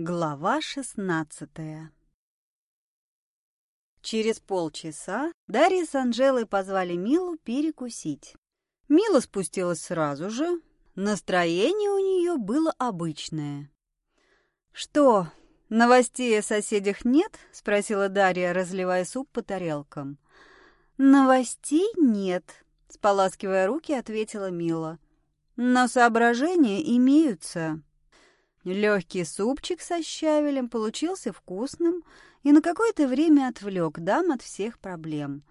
Глава шестнадцатая Через полчаса Дарья с Анжелой позвали Милу перекусить. Мила спустилась сразу же. Настроение у нее было обычное. «Что, новостей о соседях нет?» — спросила Дарья, разливая суп по тарелкам. «Новостей нет», — споласкивая руки, ответила Мила. «Но соображения имеются». Легкий супчик со щавелем получился вкусным и на какое-то время отвлек дам от всех проблем.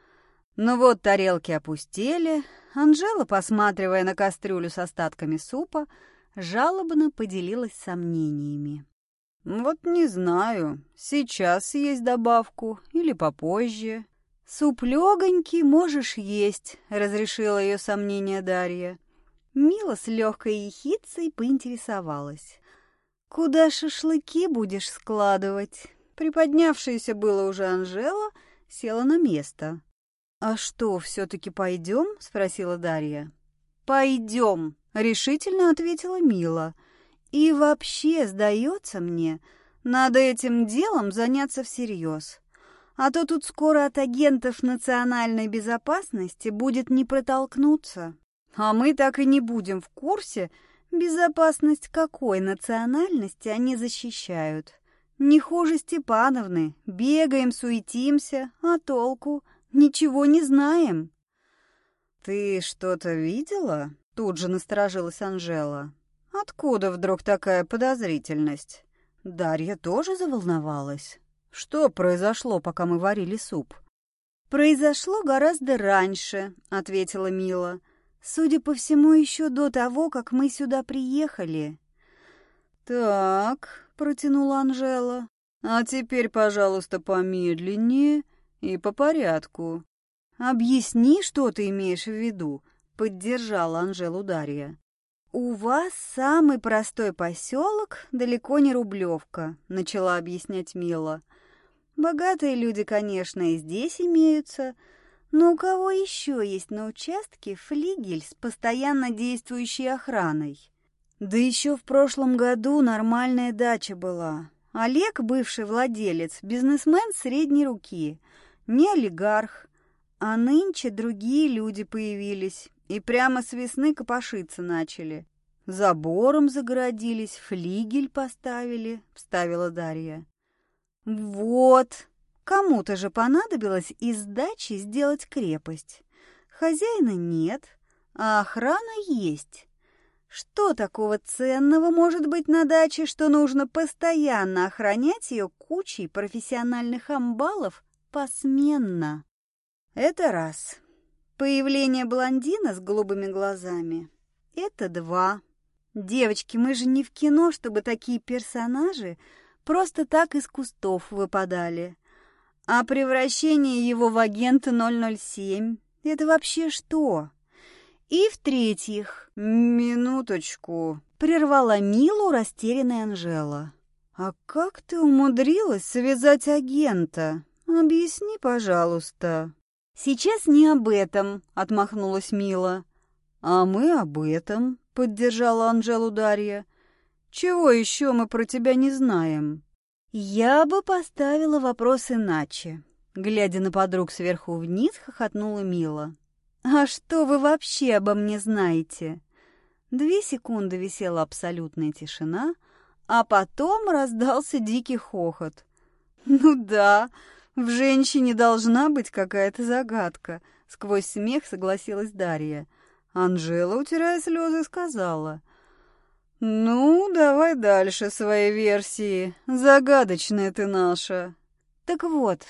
Но вот тарелки опустели, Анжела, посматривая на кастрюлю с остатками супа, жалобно поделилась сомнениями. «Вот не знаю, сейчас есть добавку или попозже». «Суп легонький, можешь есть», — разрешила ее сомнение Дарья. Мила с легкой ехицей поинтересовалась. «Куда шашлыки будешь складывать?» Приподнявшаяся было уже Анжела села на место. «А что, все-таки пойдем?» — спросила Дарья. «Пойдем», — решительно ответила Мила. «И вообще, сдается мне, надо этим делом заняться всерьез. А то тут скоро от агентов национальной безопасности будет не протолкнуться. А мы так и не будем в курсе, Безопасность какой национальности они защищают? Не хуже Степановны. Бегаем, суетимся, а толку? Ничего не знаем. «Ты что-то видела?» Тут же насторожилась Анжела. «Откуда вдруг такая подозрительность?» Дарья тоже заволновалась. «Что произошло, пока мы варили суп?» «Произошло гораздо раньше», — ответила Мила. Судя по всему, еще до того, как мы сюда приехали. «Так», — протянула Анжела, — «а теперь, пожалуйста, помедленнее и по порядку». «Объясни, что ты имеешь в виду», — поддержала Анжелу Дарья. «У вас самый простой поселок, далеко не Рублевка», — начала объяснять Мила. «Богатые люди, конечно, и здесь имеются, — но у кого еще есть на участке флигель с постоянно действующей охраной? Да еще в прошлом году нормальная дача была. Олег, бывший владелец, бизнесмен средней руки, не олигарх. А нынче другие люди появились и прямо с весны копошиться начали. Забором загородились, флигель поставили, вставила Дарья. Вот, Кому-то же понадобилось из дачи сделать крепость. Хозяина нет, а охрана есть. Что такого ценного может быть на даче, что нужно постоянно охранять ее кучей профессиональных амбалов посменно? Это раз. Появление блондина с голубыми глазами — это два. Девочки, мы же не в кино, чтобы такие персонажи просто так из кустов выпадали. А превращение его в агента 007 — это вообще что? И в-третьих... Минуточку. Прервала Милу растерянная Анжела. А как ты умудрилась связать агента? Объясни, пожалуйста. Сейчас не об этом, отмахнулась Мила. А мы об этом, поддержала Анжелу Дарья. Чего еще мы про тебя не знаем? «Я бы поставила вопрос иначе», — глядя на подруг сверху вниз, хохотнула Мила. «А что вы вообще обо мне знаете?» Две секунды висела абсолютная тишина, а потом раздался дикий хохот. «Ну да, в женщине должна быть какая-то загадка», — сквозь смех согласилась Дарья. Анжела, утирая слезы, сказала — «Ну, давай дальше свои версии. Загадочная ты наша». «Так вот,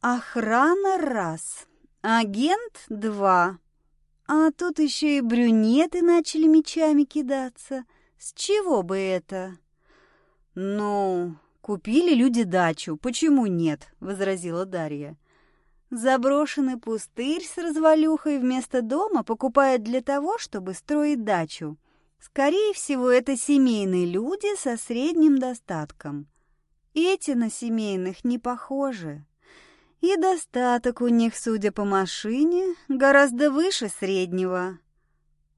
охрана раз, агент два, а тут еще и брюнеты начали мечами кидаться. С чего бы это?» «Ну, купили люди дачу, почему нет?» — возразила Дарья. «Заброшенный пустырь с развалюхой вместо дома покупают для того, чтобы строить дачу». Скорее всего, это семейные люди со средним достатком. Эти на семейных не похожи. И достаток у них, судя по машине, гораздо выше среднего.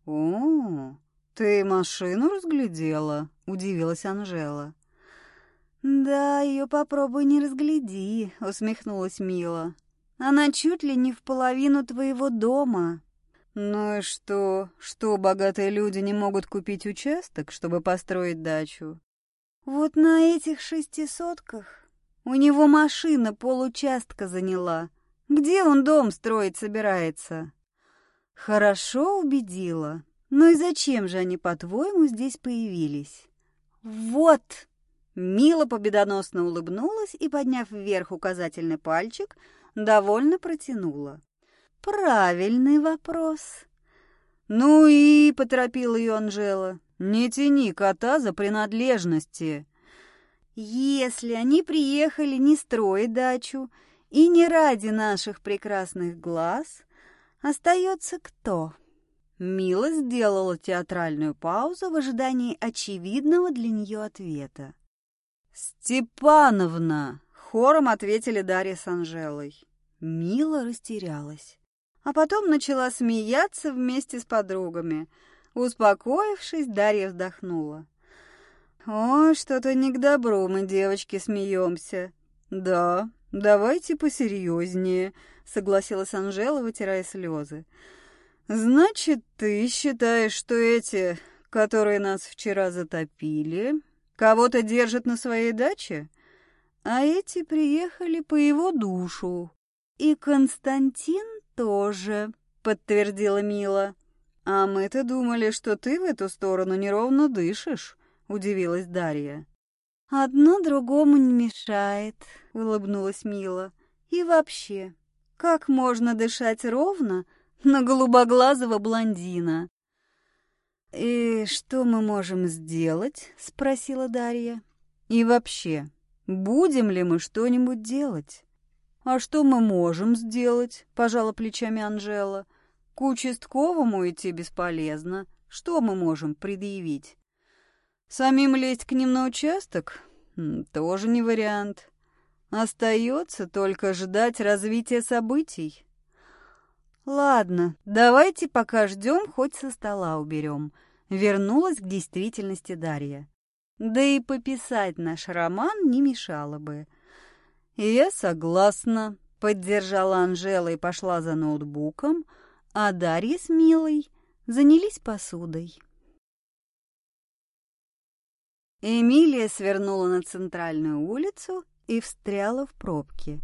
«О, ты машину разглядела?» — удивилась Анжела. «Да, ее попробуй не разгляди», — усмехнулась Мила. «Она чуть ли не в половину твоего дома». «Ну и что? Что, богатые люди не могут купить участок, чтобы построить дачу?» «Вот на этих шестисотках у него машина получастка заняла. Где он дом строить собирается?» «Хорошо убедила. Ну и зачем же они, по-твоему, здесь появились?» «Вот!» Мила победоносно улыбнулась и, подняв вверх указательный пальчик, довольно протянула. «Правильный вопрос». «Ну и...» — поторопила ее Анжела. «Не тяни кота за принадлежности». «Если они приехали не строить дачу и не ради наших прекрасных глаз, остается кто?» Мила сделала театральную паузу в ожидании очевидного для нее ответа. «Степановна!» — хором ответили Дарья с Анжелой. Мила растерялась, а потом начала смеяться вместе с подругами. Успокоившись, Дарья вздохнула. «О, что-то не к добру мы, девочки, смеемся». «Да, давайте посерьезнее», — согласилась Анжела, вытирая слезы. «Значит, ты считаешь, что эти, которые нас вчера затопили, кого-то держат на своей даче? А эти приехали по его душу. И Константин тоже», — подтвердила Мила. «А мы-то думали, что ты в эту сторону неровно дышишь», — удивилась Дарья. «Одно другому не мешает», — улыбнулась Мила. «И вообще, как можно дышать ровно, — на голубоглазого блондина. «И что мы можем сделать?» — спросила Дарья. «И вообще, будем ли мы что-нибудь делать?» «А что мы можем сделать?» — пожала плечами Анжела. «К участковому идти бесполезно. Что мы можем предъявить?» «Самим лезть к ним на участок? Тоже не вариант. Остается только ждать развития событий». «Ладно, давайте пока ждем, хоть со стола уберем», — вернулась к действительности Дарья. «Да и пописать наш роман не мешало бы». «Я согласна», — поддержала Анжела и пошла за ноутбуком, а Дарья с Милой занялись посудой. Эмилия свернула на центральную улицу и встряла в пробки.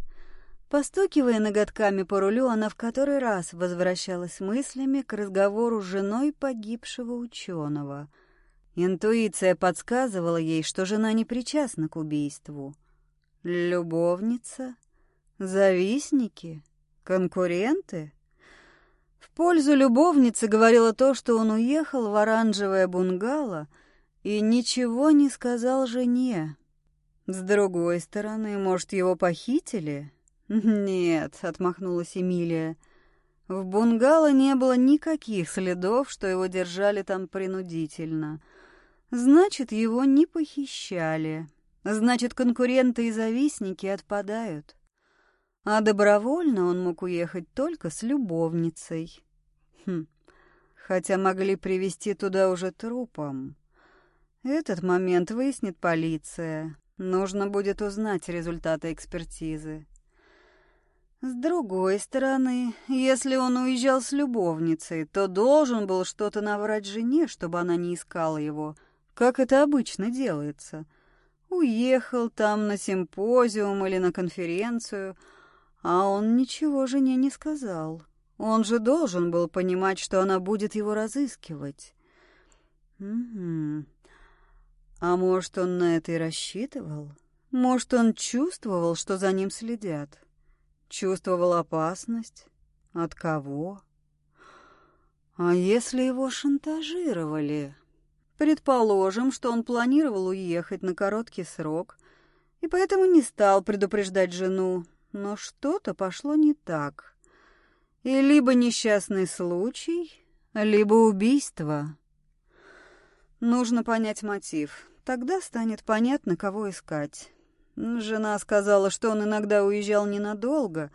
Постукивая ноготками по рулю, она в который раз возвращалась мыслями к разговору с женой погибшего ученого. Интуиция подсказывала ей, что жена не причастна к убийству. Любовница? Завистники? Конкуренты? В пользу любовницы говорило то, что он уехал в оранжевое бунгало и ничего не сказал жене. С другой стороны, может, его похитили? «Нет», — отмахнулась Эмилия. В бунгало не было никаких следов, что его держали там принудительно. Значит, его не похищали. Значит, конкуренты и завистники отпадают. А добровольно он мог уехать только с любовницей. Хм. Хотя могли привести туда уже трупом. Этот момент выяснит полиция. Нужно будет узнать результаты экспертизы. С другой стороны, если он уезжал с любовницей, то должен был что-то наврать жене, чтобы она не искала его, как это обычно делается. Уехал там на симпозиум или на конференцию, а он ничего жене не сказал. Он же должен был понимать, что она будет его разыскивать. Угу. А может, он на это и рассчитывал? Может, он чувствовал, что за ним следят? Чувствовал опасность? От кого? А если его шантажировали? Предположим, что он планировал уехать на короткий срок и поэтому не стал предупреждать жену, но что-то пошло не так. И либо несчастный случай, либо убийство. Нужно понять мотив, тогда станет понятно, кого искать. Жена сказала, что он иногда уезжал ненадолго,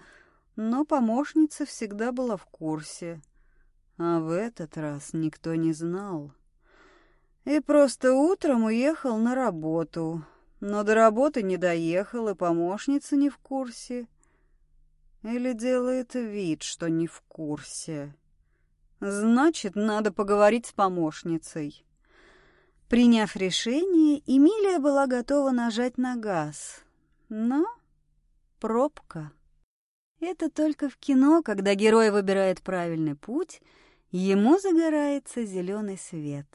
но помощница всегда была в курсе. А в этот раз никто не знал. И просто утром уехал на работу. но до работы не доехал, и помощница не в курсе. Или делает вид, что не в курсе. Значит, надо поговорить с помощницей. Приняв решение, Эмилия была готова нажать на газ. Но пробка. Это только в кино, когда герой выбирает правильный путь, ему загорается зеленый свет.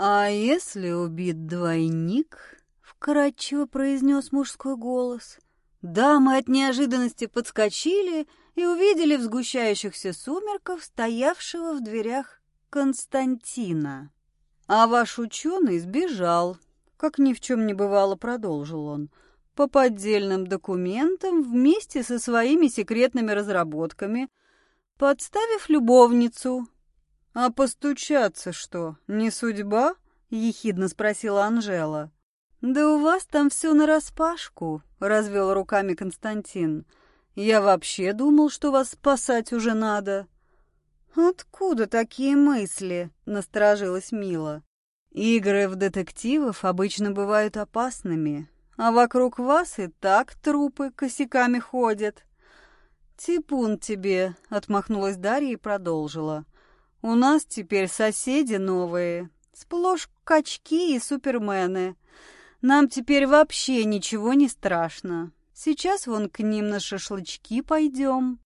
«А если убит двойник?» — вкратчиво произнес мужской голос. Дамы от неожиданности подскочили и увидели в сгущающихся сумерках стоявшего в дверях Константина. А ваш ученый сбежал, как ни в чем не бывало, продолжил он, по поддельным документам вместе со своими секретными разработками, подставив любовницу. А постучаться что, не судьба? ехидно спросила Анжела. «Да у вас там все нараспашку», — развел руками Константин. «Я вообще думал, что вас спасать уже надо». «Откуда такие мысли?» — насторожилась Мила. «Игры в детективов обычно бывают опасными, а вокруг вас и так трупы косяками ходят». «Типун тебе», — отмахнулась Дарья и продолжила. «У нас теперь соседи новые, сплошь качки и супермены». Нам теперь вообще ничего не страшно. Сейчас вон к ним на шашлычки пойдем».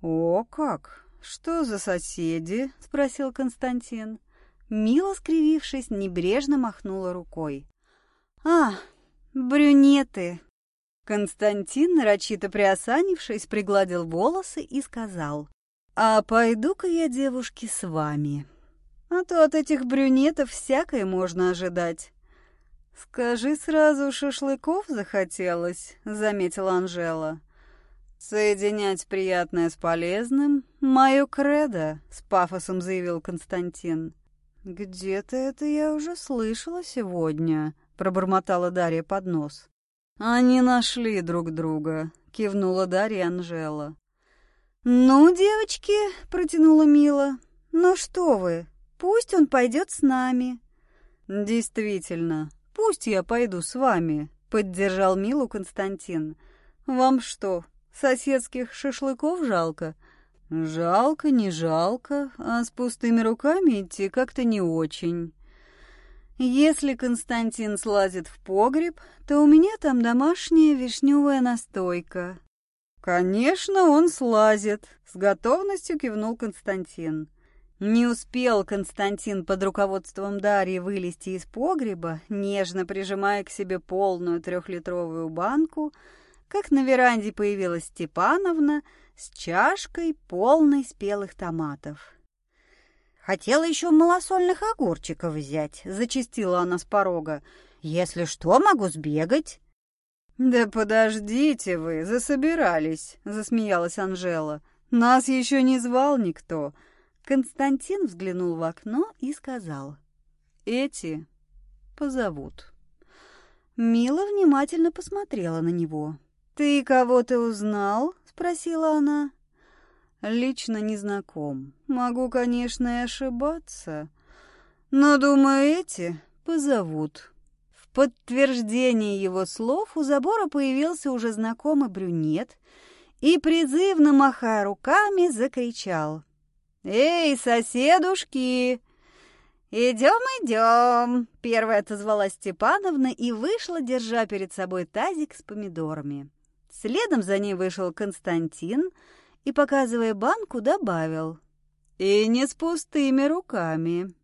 «О, как! Что за соседи?» — спросил Константин. Мила, скривившись, небрежно махнула рукой. «А, брюнеты!» Константин, нарочито приосанившись, пригладил волосы и сказал. «А пойду-ка я, девушки, с вами. А то от этих брюнетов всякое можно ожидать». «Скажи сразу, шашлыков захотелось», — заметила Анжела. «Соединять приятное с полезным — мое кредо», — с пафосом заявил Константин. «Где-то это я уже слышала сегодня», — пробормотала Дарья под нос. «Они нашли друг друга», — кивнула Дарья Анжела. «Ну, девочки», — протянула Мила, — «ну что вы, пусть он пойдет с нами». «Действительно, «Пусть я пойду с вами», — поддержал Милу Константин. «Вам что, соседских шашлыков жалко?» «Жалко, не жалко, а с пустыми руками идти как-то не очень». «Если Константин слазит в погреб, то у меня там домашняя вишневая настойка». «Конечно, он слазит», — с готовностью кивнул Константин. Не успел Константин под руководством Дарьи вылезти из погреба, нежно прижимая к себе полную трехлитровую банку, как на веранде появилась Степановна с чашкой, полной спелых томатов. «Хотела еще малосольных огурчиков взять», — зачастила она с порога. «Если что, могу сбегать». «Да подождите вы, засобирались», — засмеялась Анжела. «Нас еще не звал никто». Константин взглянул в окно и сказал. «Эти позовут». Мила внимательно посмотрела на него. «Ты кого-то узнал?» — спросила она. «Лично не знаком. Могу, конечно, и ошибаться. Но, думаю, эти позовут». Подтверждение его слов у забора появился уже знакомый брюнет и, призывно махая руками, закричал. «Эй, соседушки!» «Идем, идем!» — первая отозвалась Степановна и вышла, держа перед собой тазик с помидорами. Следом за ней вышел Константин и, показывая банку, добавил. «И не с пустыми руками».